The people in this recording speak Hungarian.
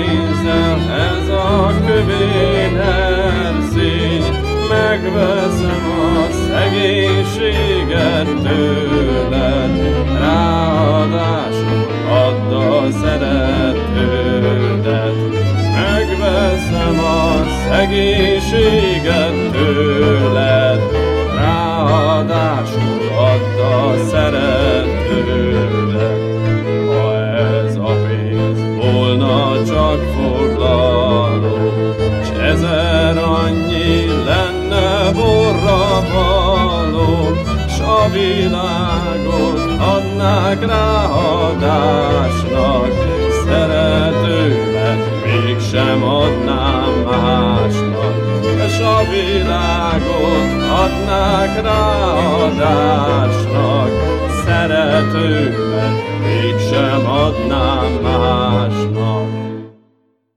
kézzel, ez a kövén erszény, megveszem a szegénységet tőled, ráadásul add a szeretődet, megveszem a szegénységet, csak foglaló, s ezer annyi lenne borra való, s a világot adnák ráadásnak, szeretőmet mégsem adnám másnak, és a világot adnák ráadásnak, szeretőmet mégsem adnám másnak.